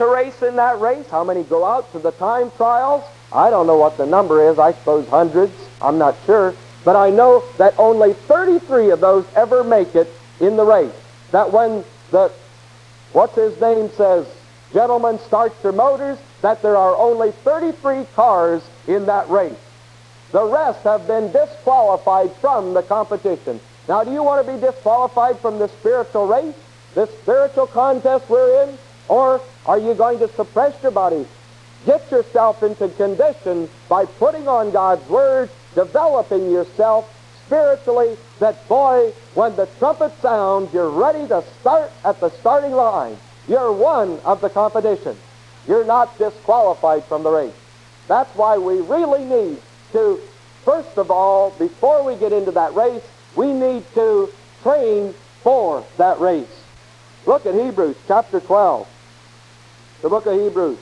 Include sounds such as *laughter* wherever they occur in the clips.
to race in that race? How many go out to the time trials? I don't know what the number is. I suppose hundreds. I'm not sure. But I know that only 33 of those ever make it in the race. That when the, what's his name says, gentlemen, start your motors, that there are only 33 cars in that race. The rest have been disqualified from the competition. Now, do you want to be disqualified from the spiritual race, this spiritual contest we're in? Or are you going to suppress your body? Get yourself into condition by putting on God's Word, developing yourself spiritually, that boy, when the trumpet sounds, you're ready to start at the starting line. You're one of the competition. You're not disqualified from the race. That's why we really need to, first of all, before we get into that race, we need to train for that race. Look at Hebrews chapter 12. The book of Hebrews.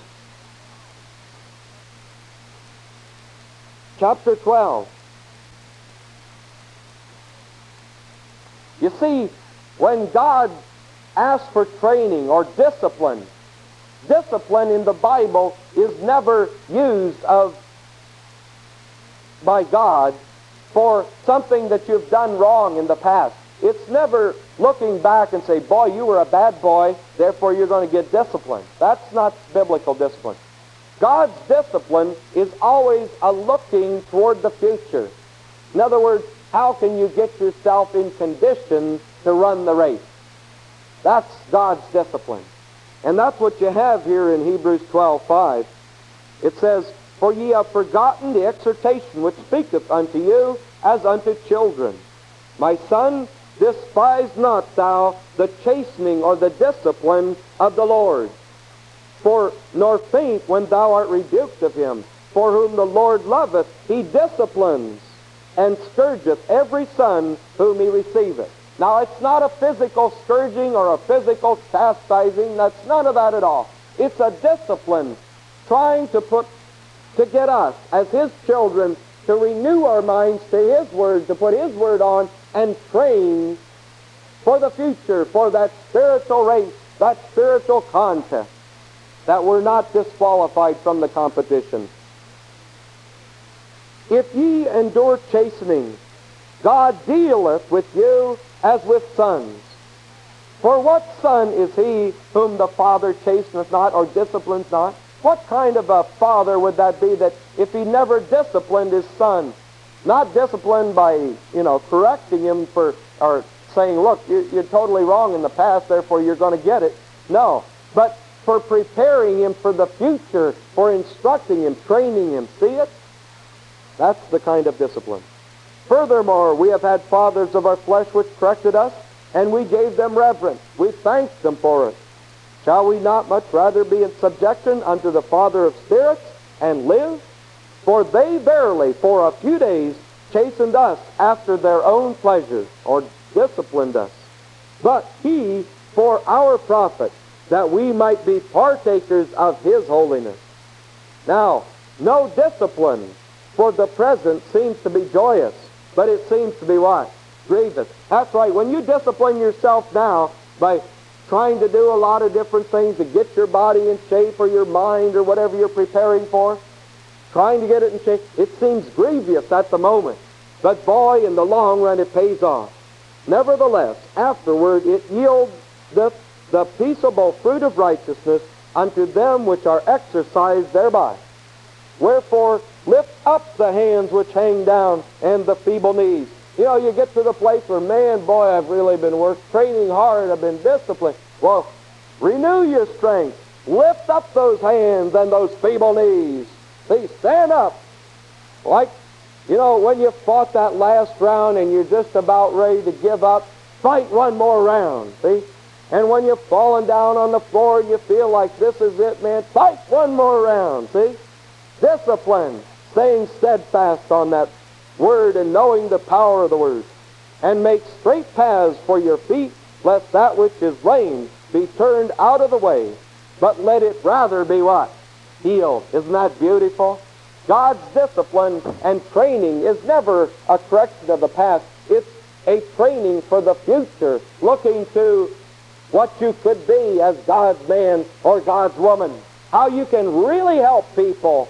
Chapter 12. You see, when God asks for training or discipline, discipline in the Bible is never used of by God for something that you've done wrong in the past. It's never looking back and say, boy, you were a bad boy, therefore you're going to get discipline. That's not biblical discipline. God's discipline is always a looking toward the future. In other words, how can you get yourself in condition to run the race? That's God's discipline. And that's what you have here in Hebrews 12:5. It says, For ye have forgotten the exhortation which speaketh unto you as unto children. My son, despise not thou the chastening or the discipline of the Lord. For nor faint when thou art rebuked of him. For whom the Lord loveth, he disciplines and scourgeth every son whom he receiveth. Now, it's not a physical scourging or a physical chastising. That's none of that at all. It's a discipline trying to put, to get us as his children to renew our minds to his word, to put his word on and train for the future, for that spiritual race, that spiritual contest, that we're not disqualified from the competition. If ye endure chastening, God dealeth with you as with sons. For what son is he whom the Father chasteneth not or disciplines not? What kind of a father would that be that if he never disciplined his son, not disciplined by, you know, correcting him for, or saying, look, you, you're totally wrong in the past, therefore you're going to get it. No. But for preparing him for the future, for instructing him, training him. See it? That's the kind of discipline. Furthermore, we have had fathers of our flesh which corrected us, and we gave them reverence. We thanked them for it. Shall we not much rather be in subjection unto the Father of spirits and live? For they verily for a few days chastened us after their own pleasures, or disciplined us. But he for our profit, that we might be partakers of his holiness. Now, no discipline for the present seems to be joyous, but it seems to be what? Grievous. That's right. When you discipline yourself now by trying to do a lot of different things to get your body in shape or your mind or whatever you're preparing for, trying to get it in shape, it seems grievous at the moment. But boy, in the long run, it pays off. Nevertheless, afterward it yields the, the peaceable fruit of righteousness unto them which are exercised thereby. Wherefore, lift up the hands which hang down and the feeble knees. You know, you get to the place where, man, boy, I've really been work, training hard, I've been disciplined. Well, renew your strength. Lift up those hands and those feeble knees. See, stand up. Like, you know, when you fought that last round and you're just about ready to give up, fight one more round, see? And when you've fallen down on the floor and you feel like this is it, man, fight one more round, see? Discipline, staying steadfast on that word and knowing the power of the word. And make straight paths for your feet, lest that which is lame be turned out of the way, but let it rather be what? Healed. Isn't that beautiful? God's discipline and training is never a correction of the past. It's a training for the future, looking to what you could be as God's man or God's woman. How you can really help people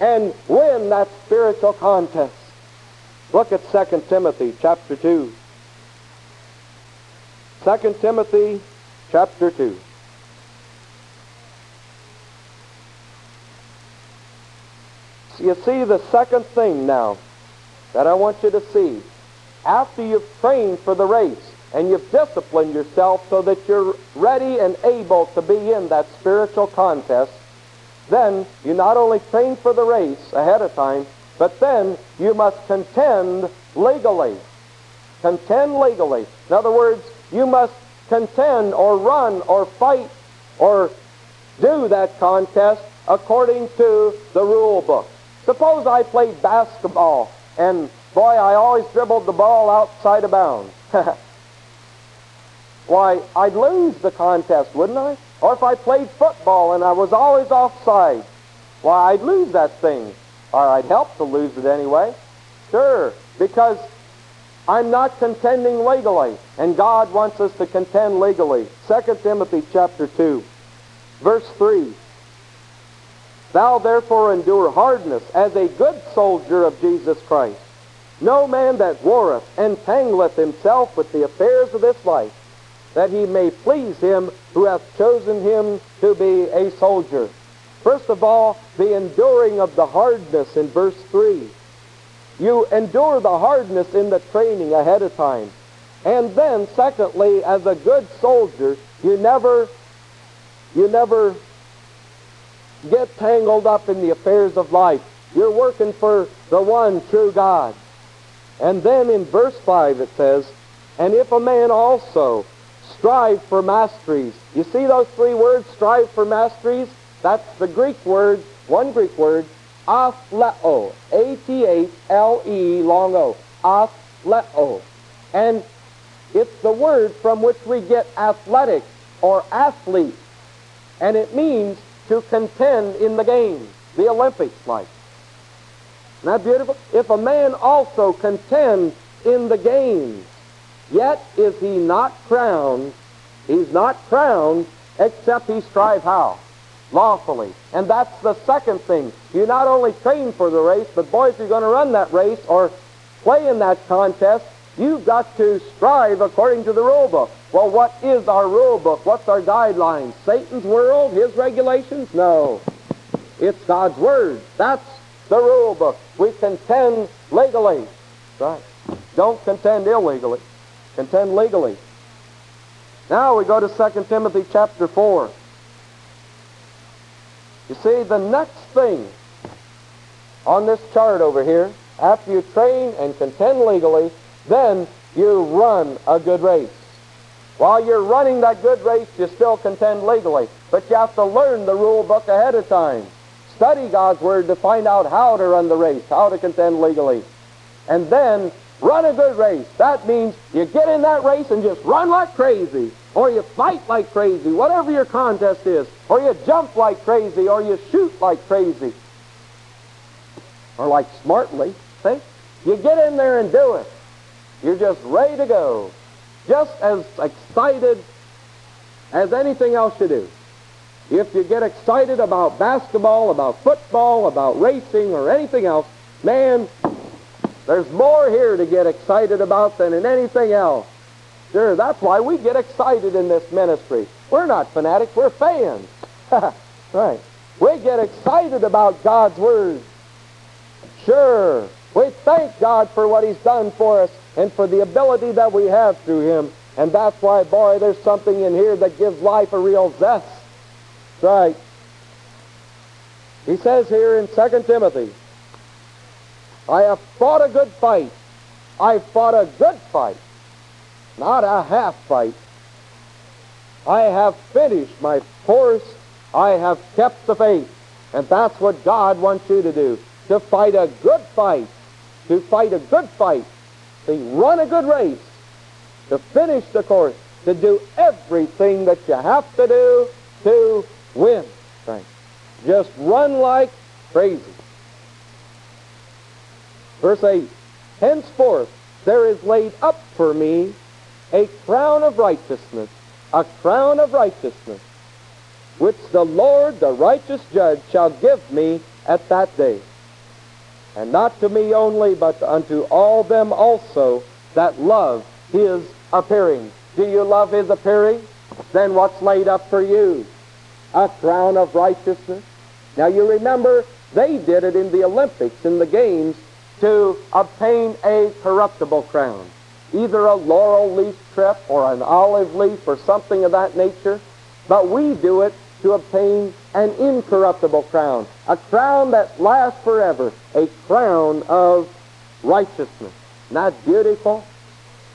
and win that spiritual contest. Look at 2 Timothy chapter 2. 2 Timothy chapter 2. You see the second thing now that I want you to see. After you've trained for the race and you've disciplined yourself so that you're ready and able to be in that spiritual contest, then you not only train for the race ahead of time, but then you must contend legally. Contend legally. In other words, you must contend or run or fight or do that contest according to the rule book. Suppose I played basketball and boy, I always dribbled the ball outside of bounds. *laughs* Why, I'd lose the contest, wouldn't I? Or if I played football and I was always offside, why, I'd lose that thing. Or I'd help to lose it anyway. Sure, because I'm not contending legally, and God wants us to contend legally. 2 Timothy chapter 2, verse 3. Thou therefore endure hardness as a good soldier of Jesus Christ. No man that warreth entangleth himself with the affairs of this life, that he may please him who hath chosen him to be a soldier. First of all, the enduring of the hardness in verse 3. You endure the hardness in the training ahead of time. And then, secondly, as a good soldier, you never, you never get tangled up in the affairs of life. You're working for the one true God. And then in verse 5 it says, And if a man also strive for masteries. You see those three words, strive for masteries? That's the Greek word, one Greek word, athleo. A-T-H-L-E, long O. Athleo. And it's the word from which we get athletic or athlete. And it means to contend in the games, the Olympics like. Isn't that beautiful? If a man also contend in the games, yet is he not crowned, he's not crowned except he strive how? Lawfully. And that's the second thing. You not only train for the race, but boy, if you're going to run that race or play in that contest, you've got to strive according to the rule book. Well, what is our rule book? What's our guidelines? Satan's world, his regulations? No. It's God's Word. That's the rule book. We contend legally. Right. Don't contend illegally. Contend legally. Now we go to 2 Timothy chapter 4. You see, the next thing on this chart over here, after you train and contend legally, then you run a good race. While you're running that good race, you still contend legally. But you have to learn the rule book ahead of time. Study God's Word to find out how to run the race, how to contend legally. And then run a good race. That means you get in that race and just run like crazy. Or you fight like crazy, whatever your contest is. Or you jump like crazy, or you shoot like crazy. Or like smartly, see? You get in there and do it. You're just ready to go. Just as excited as anything else you do. If you get excited about basketball, about football, about racing, or anything else, man, there's more here to get excited about than in anything else. Sure, that's why we get excited in this ministry. We're not fanatics, we're fans. *laughs* right. We get excited about God's Word. Sure. We thank God for what He's done for us and for the ability that we have through Him. And that's why, boy, there's something in here that gives life a real zest. Right. He says here in 2 Timothy, I have fought a good fight. I've fought a good fight, not a half fight. I have finished my course. I have kept the faith. And that's what God wants you to do, to fight a good fight, to fight a good fight, run a good race, to finish the course, to do everything that you have to do to win. Right. Just run like crazy. Verse 8, Henceforth there is laid up for me a crown of righteousness, a crown of righteousness, which the Lord, the righteous judge, shall give me at that day. And not to me only, but unto all them also that love his appearing. Do you love his appearing? Then what's laid up for you? A crown of righteousness. Now you remember they did it in the Olympics, in the games, to obtain a corruptible crown. Either a laurel leaf strip or an olive leaf or something of that nature. But we do it to obtain an incorruptible crown, a crown that lasts forever, a crown of righteousness. Not beautiful?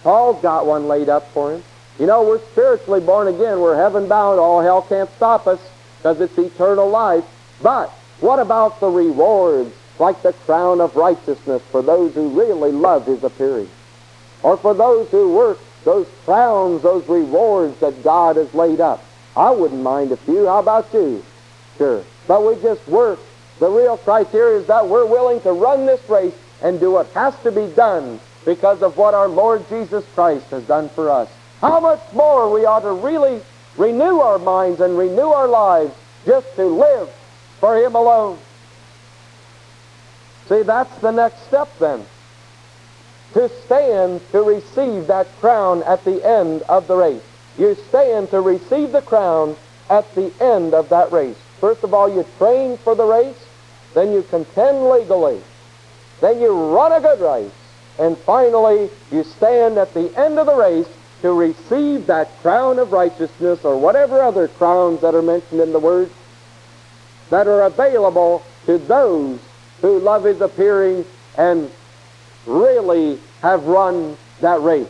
Paul's got one laid up for him. You know, we're spiritually born again. We're heaven bound. All hell can't stop us because it's eternal life. But what about the rewards, like the crown of righteousness for those who really love his appearing? Or for those who work those crowns, those rewards that God has laid up? I wouldn't mind a few. How about you? Sure. But we just work. The real criteria is that we're willing to run this race and do what has to be done because of what our Lord Jesus Christ has done for us. How much more we ought to really renew our minds and renew our lives just to live for Him alone. See, that's the next step then. To stand to receive that crown at the end of the race. You stand to receive the crown at the end of that race. First of all, you train for the race, then you contend legally, then you run a good race, and finally you stand at the end of the race to receive that crown of righteousness or whatever other crowns that are mentioned in the Word that are available to those who love His appearing and really have run that race.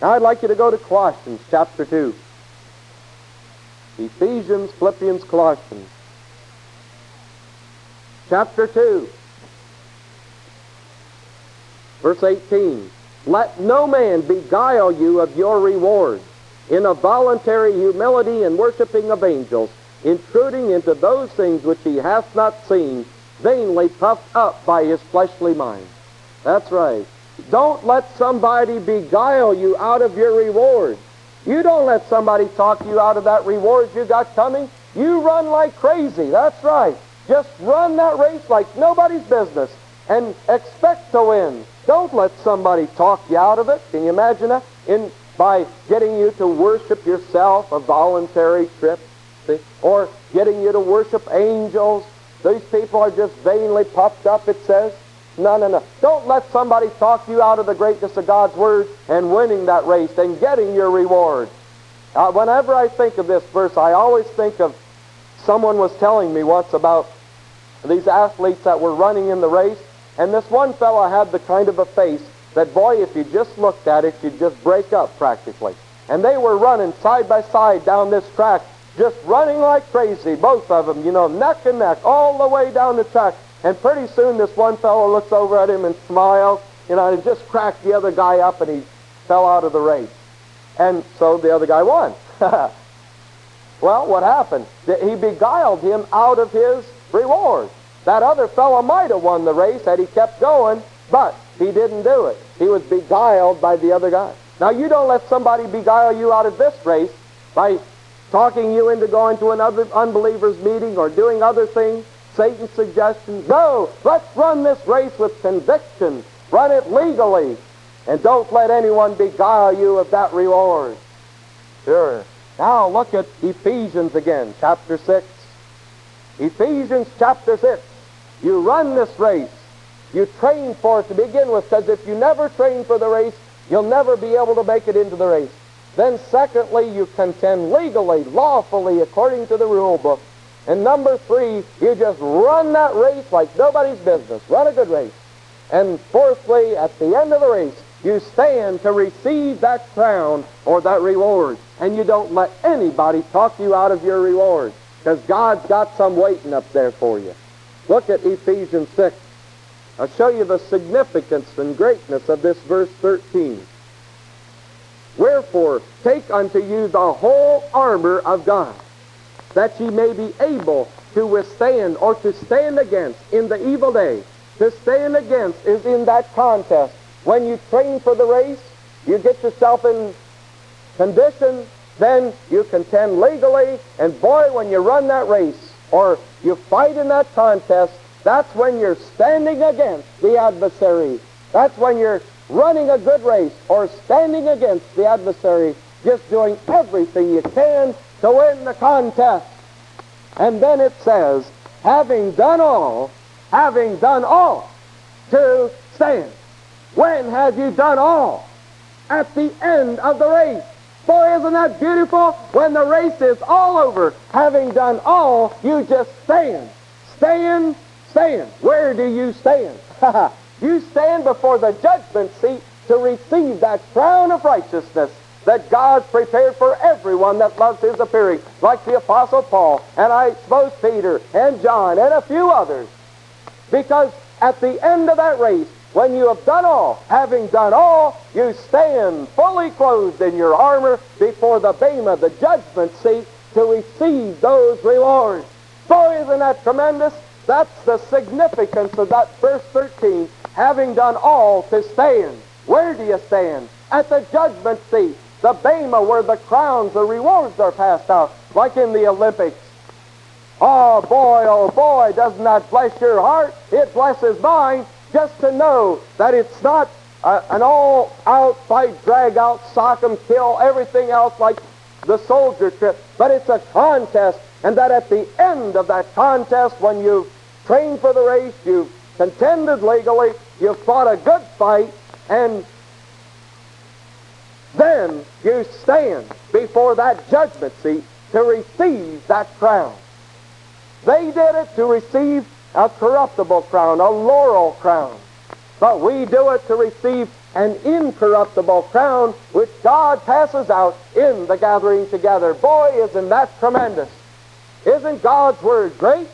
Now I'd like you to go to Colossians chapter 2. Ephesians, Philippians, Colossians. Chapter 2. Verse 18. Let no man beguile you of your reward in a voluntary humility and worshiping of angels, intruding into those things which he hath not seen, vainly puffed up by his fleshly mind. That's right. Don't let somebody beguile you out of your reward. You don't let somebody talk you out of that reward you got coming. You run like crazy. That's right. Just run that race like nobody's business and expect to win. Don't let somebody talk you out of it. Can you imagine that? In by getting you to worship yourself, a voluntary trip, see? or getting you to worship angels. These people are just vainly puffed up, it says. No, no, no. Don't let somebody talk you out of the greatness of God's Word and winning that race and getting your reward. Uh, whenever I think of this verse, I always think of someone was telling me once about these athletes that were running in the race, and this one fellow had the kind of a face that, boy, if you just looked at it, you'd just break up practically. And they were running side by side down this track, just running like crazy, both of them, you know, neck and neck, all the way down the track. And pretty soon this one fellow looks over at him and smiles, you know, and just cracked the other guy up and he fell out of the race. And so the other guy won. *laughs* well, what happened? He beguiled him out of his reward. That other fellow might have won the race had he kept going, but he didn't do it. He was beguiled by the other guy. Now, you don't let somebody beguile you out of this race by talking you into going to another unbeliever's meeting or doing other things. Satan's suggestion. No, let's run this race with conviction. Run it legally. And don't let anyone beguile you of that reward. Sure. Now look at Ephesians again, chapter 6. Ephesians chapter 6. You run this race. You train for it to begin with, because if you never train for the race, you'll never be able to make it into the race. Then secondly, you contend legally, lawfully, according to the rule book. And number three, you just run that race like nobody's business. Run a good race. And fourthly, at the end of the race, you stand to receive that crown or that reward. And you don't let anybody talk you out of your reward. Because God's got some waiting up there for you. Look at Ephesians 6. I'll show you the significance and greatness of this verse 13. Wherefore, take unto you the whole armor of God that ye may be able to withstand or to stand against in the evil day. To stand against is in that contest. When you train for the race, you get yourself in condition then you contend legally, and boy, when you run that race, or you fight in that contest, that's when you're standing against the adversary. That's when you're running a good race or standing against the adversary, just doing everything you can to win the contest. And then it says, having done all, having done all, to stand. When have you done all? At the end of the race. Boy, isn't that beautiful? When the race is all over, having done all, you just stand. Stand, stand. Where do you stand? *laughs* you stand before the judgment seat to receive that crown of righteousness that God's prepared for everyone that loves His appearing, like the Apostle Paul, and I suppose Peter, and John, and a few others. Because at the end of that race, when you have done all, having done all, you stand fully clothed in your armor before the bema, the judgment seat, to receive those rewards. Boy, isn't that tremendous? That's the significance of that verse 13. Having done all to stand. Where do you stand? At the judgment seat the bema where the crowns, the rewards are passed out, like in the Olympics. Oh boy, oh boy, doesn't that bless your heart? It blesses mine just to know that it's not uh, an all-out fight, drag out, sock 'em, kill, everything else like the soldier trip, but it's a contest, and that at the end of that contest, when you've trained for the race, you've contended legally, you've fought a good fight, and then you stand before that judgment seat to receive that crown. They did it to receive a corruptible crown, a laurel crown. But we do it to receive an incorruptible crown which God passes out in the gathering together. Boy, isn't that tremendous. Isn't God's Word great?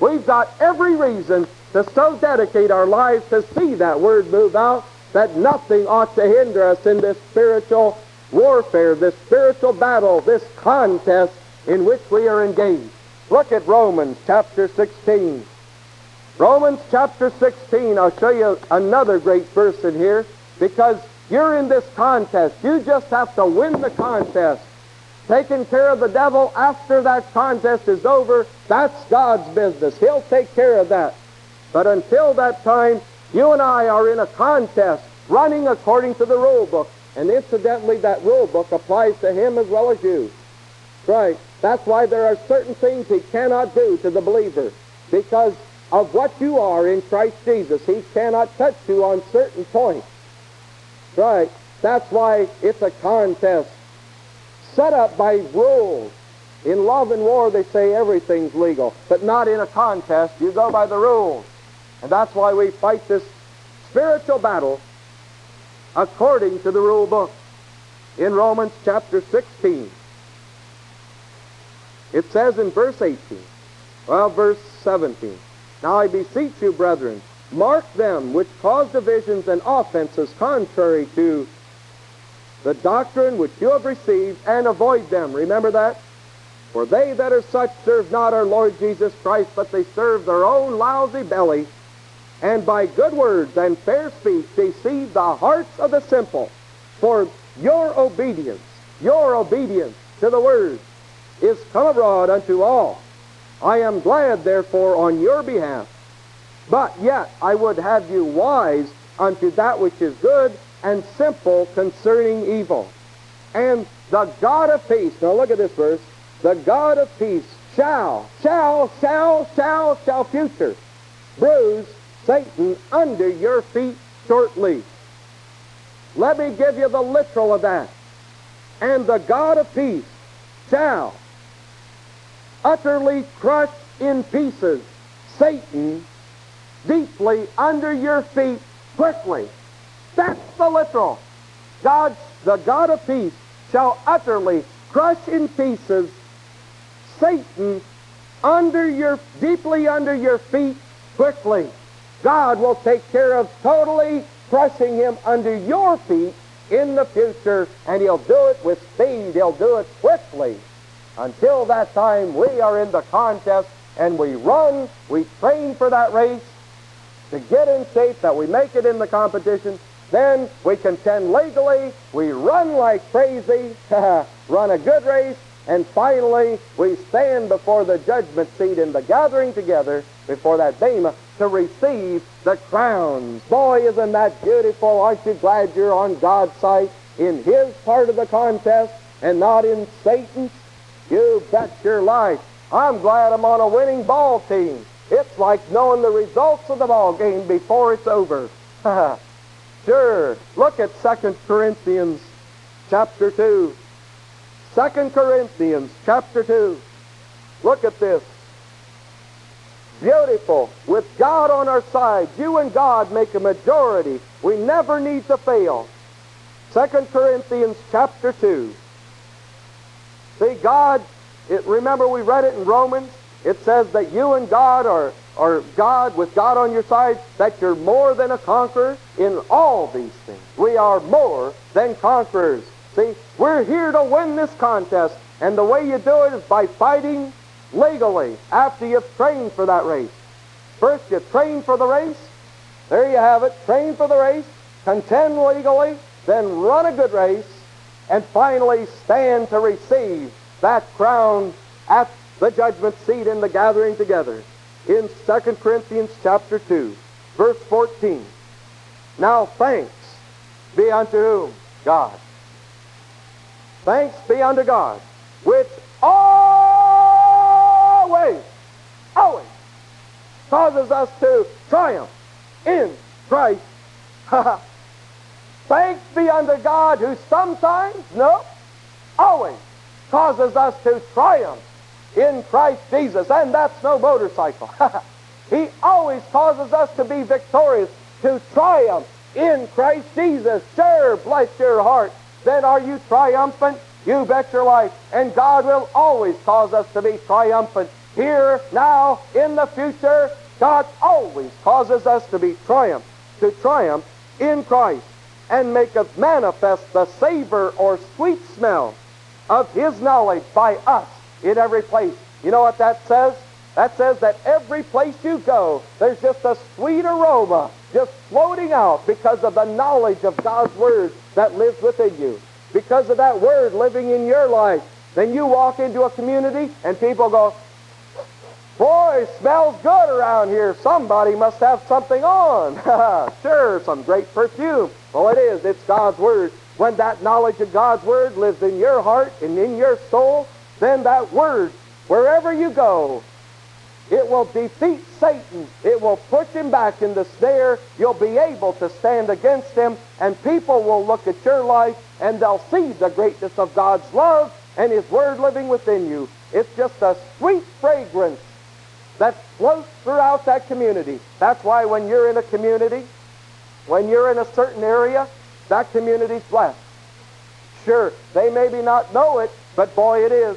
We've got every reason to so dedicate our lives to see that Word move out that nothing ought to hinder us in this spiritual warfare, this spiritual battle, this contest in which we are engaged. Look at Romans chapter 16. Romans chapter 16, I'll show you another great verse in here because you're in this contest. You just have to win the contest. Taking care of the devil after that contest is over, that's God's business. He'll take care of that. But until that time, you and I are in a contest running according to the rule book. And incidentally, that rule book applies to him as well as you. Right. That's why there are certain things he cannot do to the believer. Because of what you are in Christ Jesus. He cannot touch you on certain points. Right. That's why it's a contest set up by rules. In love and war, they say everything's legal, but not in a contest. You go by the rules. And that's why we fight this spiritual battle according to the rule book. In Romans chapter 16, it says in verse 18, well, verse 17, Now I beseech you, brethren, mark them which cause divisions and offenses contrary to the doctrine which you have received, and avoid them. Remember that? For they that are such serve not our Lord Jesus Christ, but they serve their own lousy belly, and by good words and fair speech deceive the hearts of the simple. For your obedience, your obedience to the word is come abroad unto all. I am glad, therefore, on your behalf. But yet I would have you wise unto that which is good and simple concerning evil. And the God of peace, now look at this verse, the God of peace shall, shall, shall, shall, shall future, bruise Satan under your feet shortly. Let me give you the literal of that. And the God of peace shall utterly crush in pieces Satan deeply under your feet quickly. That's the literal. God, the God of peace, shall utterly crush in pieces Satan under your, deeply under your feet quickly. God will take care of totally crushing him under your feet in the future, and he'll do it with speed. He'll do it quickly. Until that time, we are in the contest, and we run, we train for that race to get in shape, that we make it in the competition, Then we contend legally, we run like crazy, *laughs* run a good race, and finally we stand before the judgment seat in the gathering together before that bema to receive the crowns. Boy, isn't that beautiful? Aren't you glad you're on God's side in His part of the contest and not in Satan's? You bet your life. I'm glad I'm on a winning ball team. It's like knowing the results of the ball game before it's over. *laughs* sure. Look at 2 Corinthians chapter 2. 2 Corinthians chapter 2. Look at this. Beautiful. With God on our side, you and God make a majority. We never need to fail. 2 Corinthians chapter 2. See, God, it, remember we read it in Romans? It says that you and God are, are God, with God on your side, that you're more than a conqueror in all these things. We are more than conquerors. See, we're here to win this contest, and the way you do it is by fighting legally after you've trained for that race. First, you train for the race. There you have it. Train for the race. Contend legally. Then run a good race. And finally, stand to receive that crown at the judgment seat in the gathering together. In 2 Corinthians chapter 2, verse 14. Now thanks be unto whom? God. Thanks be unto God, which always, always causes us to triumph in Christ. *laughs* Thanks be unto God who sometimes, no, always causes us to triumph in Christ Jesus. And that's no motorcycle. *laughs* he always causes us to be victorious, to triumph in Christ Jesus. Sure, bless your heart then are you triumphant? You bet your life. And God will always cause us to be triumphant. Here, now, in the future, God always causes us to be triumph, to triumph in Christ, and maketh manifest the savor or sweet smell of His knowledge by us in every place. You know what that says? That says that every place you go, there's just a sweet aroma just floating out because of the knowledge of God's Word that lives within you. Because of that Word living in your life. Then you walk into a community and people go, Boy, smells good around here. Somebody must have something on. *laughs* sure, some great perfume. Well, it is. It's God's Word. When that knowledge of God's Word lives in your heart and in your soul, then that Word, wherever you go, it will defeat Satan. It will push him back in the snare. You'll be able to stand against him, and people will look at your life and they'll see the greatness of God's love and His Word living within you. It's just a sweet fragrance that floats throughout that community. That's why when you're in a community, when you're in a certain area, that community's blessed. Sure, they maybe not know it, but boy, it is.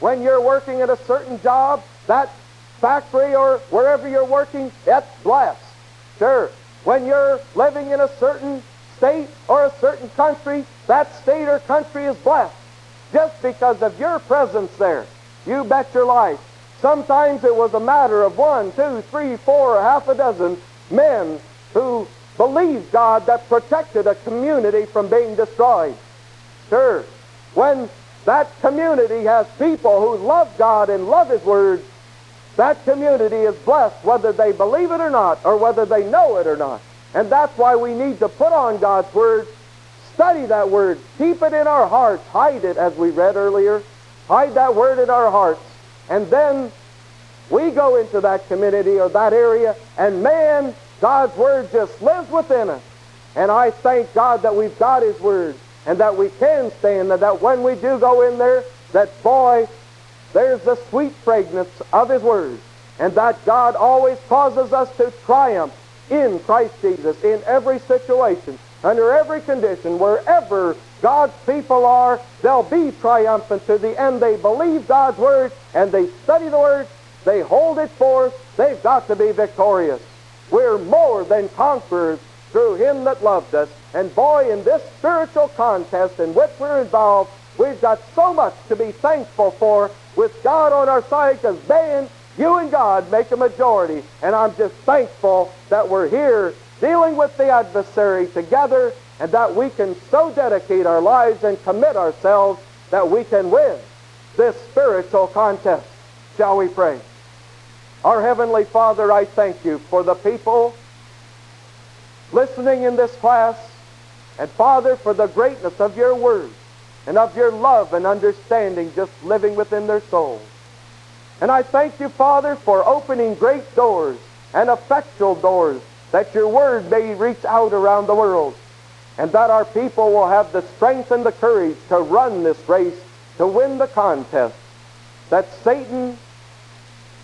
When you're working at a certain job, that factory or wherever you're working, it's blessed. Sure. When you're living in a certain state or a certain country, that state or country is blessed. Just because of your presence there. You bet your life. Sometimes it was a matter of one, two, three, four, or half a dozen men who believed God that protected a community from being destroyed. Sure. When that community has people who love God and love His Word, that community is blessed whether they believe it or not, or whether they know it or not. And that's why we need to put on God's Word, study that Word, keep it in our hearts, hide it, as we read earlier. Hide that Word in our hearts. And then we go into that community or that area, and man, God's Word just lives within us. And I thank God that we've got His Word, and that we can stand, and that when we do go in there, that boy, there's the sweet fragrance of His Word, and that God always causes us to triumph in Christ Jesus in every situation, under every condition, wherever God's people are, they'll be triumphant to the end. They believe God's Word and they study the Word, they hold it forth, they've got to be victorious. We're more than conquerors through Him that loved us. And boy, in this spiritual contest in which we're involved, we've got so much to be thankful for with God on our side because man, you and God make a majority. And I'm just thankful that we're here dealing with the adversary together, and that we can so dedicate our lives and commit ourselves that we can win this spiritual contest. Shall we pray? Our Heavenly Father, I thank you for the people listening in this class, and Father, for the greatness of your word and of your love and understanding just living within their souls. And I thank you, Father, for opening great doors and effectual doors that your word may reach out around the world and that our people will have the strength and the courage to run this race, to win the contest, that Satan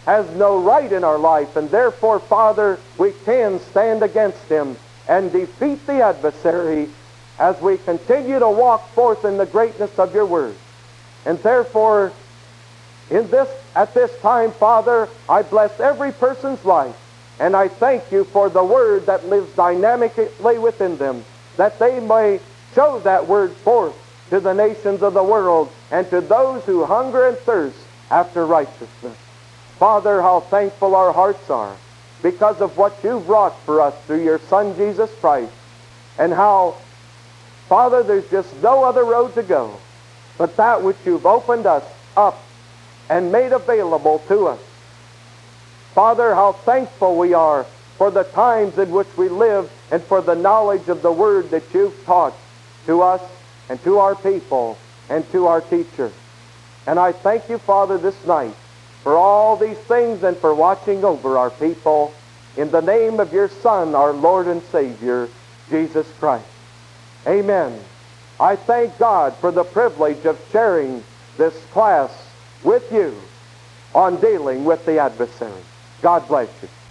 has no right in our life, and therefore, Father, we can stand against him and defeat the adversary as we continue to walk forth in the greatness of your word. And therefore, in this, at this time, Father, I bless every person's life, and I thank you for the word that lives dynamically within them, that they may show that word forth to the nations of the world and to those who hunger and thirst after righteousness. Father, how thankful our hearts are because of what you've wrought for us through your Son, Jesus Christ, and how, Father, there's just no other road to go but that which you've opened us up and made available to us. Father, how thankful we are for the times in which we live and for the knowledge of the Word that you've taught to us and to our people and to our teacher. And I thank you, Father, this night for all these things and for watching over our people in the name of your Son, our Lord and Savior, Jesus Christ. Amen. I thank God for the privilege of sharing this class with you on dealing with the adversary. God bless you.